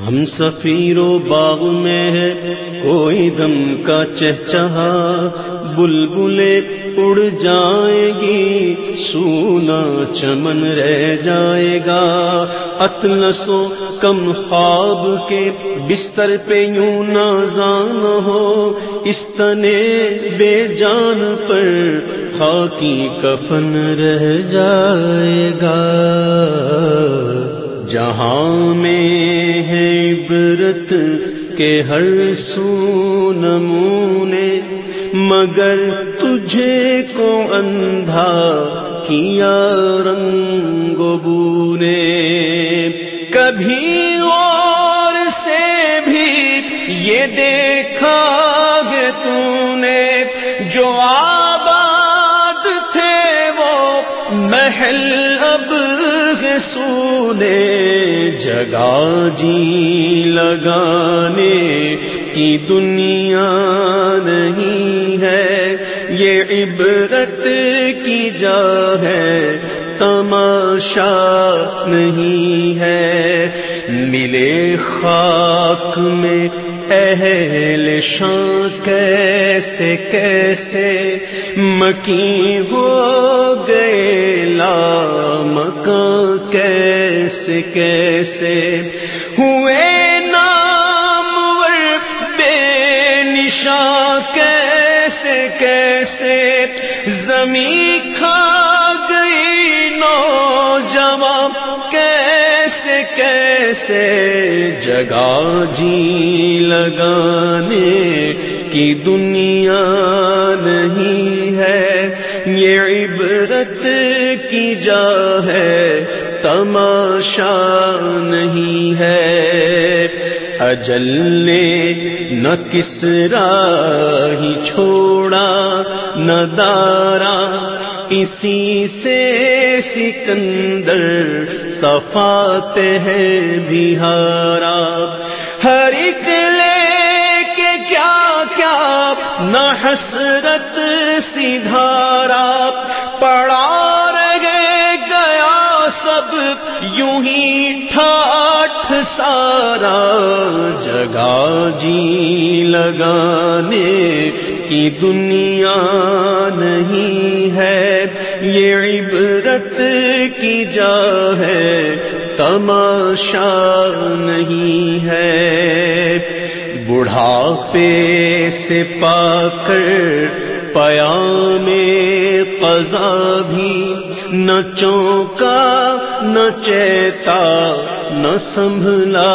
ہم سفیر و باغ میں ہے، کوئی دم کا چہچہا بلبلے اڑ جائے گی، سونا چمن رہ جائے گا۔ اتلسو کم خواب کے بستر پہ یوں نازان ہو، اس تنے بے جان پر خاکی کفن رہ جائے گا۔ جہاں میں ہے عبرت کے ہر سو نمونے، مگر تجھے کو اندھا کیا رنگ بونے۔ کبھی اور سے بھی یہ دیکھا گے تو نے جو آباد تھے وہ محل اب سونے جگہ جی لگانے کی دنیا نہیں ہے، یہ عبرت کی جا ہے، تماشا نہیں ہے۔ ملے خاک میں اہل شان کیسے کیسے مکی ہو گئے لا مکان کیسے کیسے ہوئے نام بے نشان کیسے کیسے زمین کھا گئی نوجوان کیسے جگہ جی لگانے کی دنیا نہیں ہے، یہ عبرت کی جا ہے، تماشا نہیں ہے۔ اجل نے نہ کس راہ چھوڑا، نہ دارا اسی سے سکندر صفات ہے بہارا ہر ایک لے کے کیا کیا نہ حسرت سدھارا پڑا رہے گیا سب سارا جگہ جی لگانے کی دنیا نہیں ہے، یہ عبرت کی جا ہے، تماشا نہیں ہے۔ بڑھاپے سے پا کر پیا میں قضا بھی نہ چونکا، نہ چیتا، نہ سنبھلا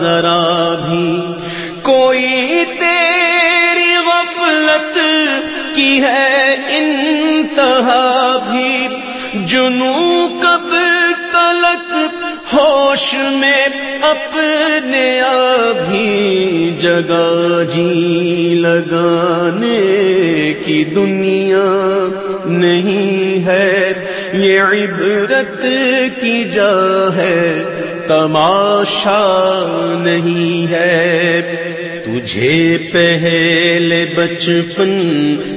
ذرا بھی۔ کوئی تیری غفلت کی ہے انتہا بھی۔ جنو کب تلک ہوش میں اپنے ابھی جگہ جی لگانے کی دنیا نہیں ہے، یہ عبرت کی جا ہے، تماشا نہیں ہے۔ تجھے پہلے بچپن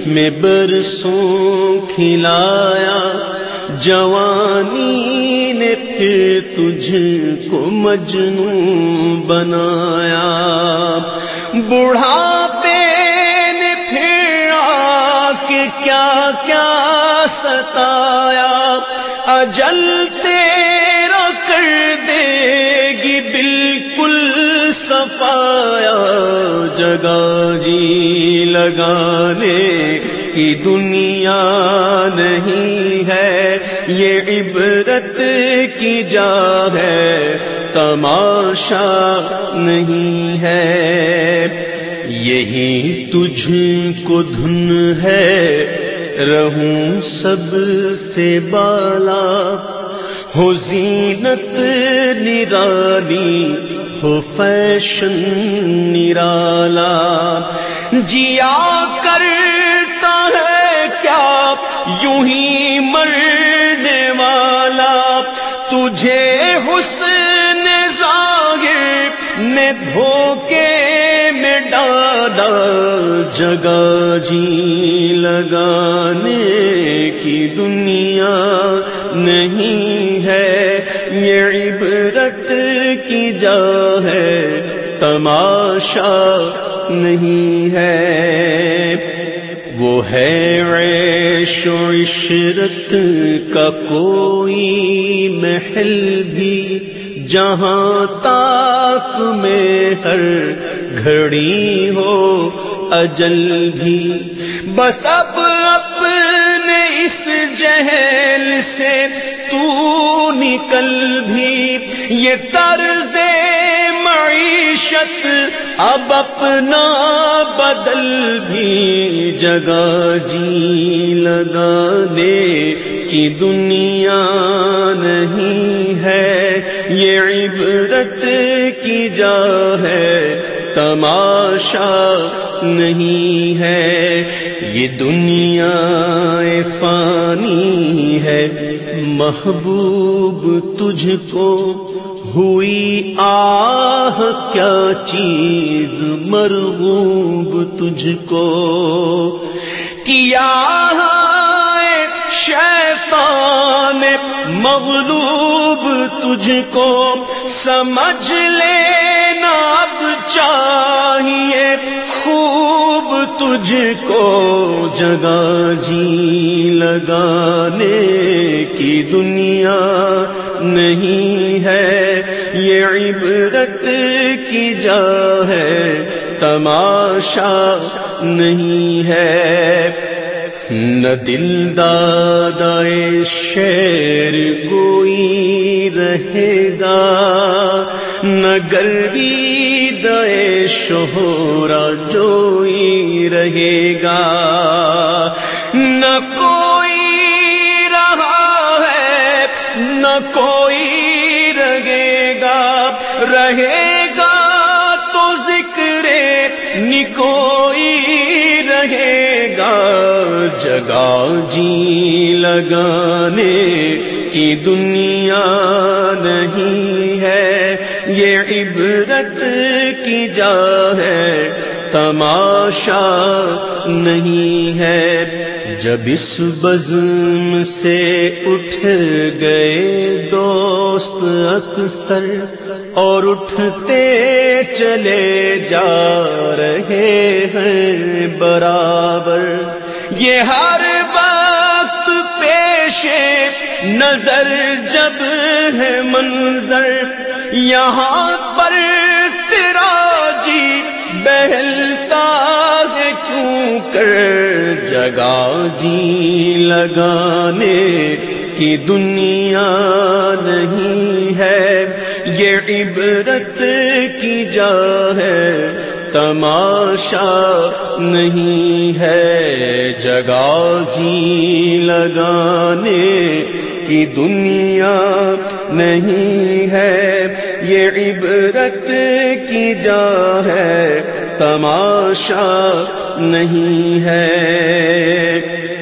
میں برسوں کھلایا جوانی نے پھر تجھ کو مجنو بنایا۔ بڑھاپے نے پھر آ کے کیا کیا ستایا۔ اجل تیرا کر دے گی بالکل صفایا۔ جگہ جی لگانے کی دنیا نہیں ہے، یہ عبرت کی جا ہے، تماشا نہیں ہے۔ یہی تجھ کو دھن ہے، رہوں سب سے بالا۔ ہو زینت نرالی ہو فیشن نرالا۔ جیا کر ہے کیا یوں ہی مرنے والا تجھے حسن ظاہر نے دھوکے میں ڈالا جگہ جی لگانے کی دنیا نہیں ہے یہ عبرت کی جا ہے تماشا نہیں ہے وہ ہے عیش و عشرت کا کوئی محل بھی، جہاں تاک میں ہر گھڑی ہو اجل بھی۔ بس اب اپنے اس جہل سے تو نکل بھی۔ یہ طرز معیشت، اب اپنا بدل بھی جگہ جی لگانے کی دنیا نہیں ہے۔ یہ عبرت کی جا ہے، تماشا نہیں ہے۔ یہ دنیا فانی ہے، محبوب تجھ کو ہوئی آہ، کیا چیز مرغوب تجھ کو کیا شیطان مغلوب تجھ کو سمجھ لینا اب چاہیے خوب تجھ کو جگہ جی لگانے کی دنیا نہیں ہے عبرت کی جا ہے، تماشا نہیں ہے۔ نہ دل دادائے شیر کوئی رہے گا، نہ گروی دے شہورا جوئی رہے گا۔ نہ کوئی رہا ہے، نہ کوئی رہے گا تو ذکر نکوئی رہے گا۔ جگہ جی لگانے کی دنیا نہیں ہے، یہ عبرت کی جا ہے۔ تماشا نہیں ہے۔ جب اس بزم سے اٹھ گئے دوست اکثر اور اٹھتے چلے جا رہے ہیں برابر۔ یہ ہر وقت پیش نظر جب ہے منظر۔ یہاں پر تیرا جی بہلتا ہے کیوں کر جگہ جی لگانے کی دنیا نہیں ہے، یہ عبرت کی جا ہے، تماشا نہیں ہے۔ جگہ جی لگانے کی دنیا نہیں ہے، یہ عبرت کی جا ہے۔ تماشا نہیں ہے۔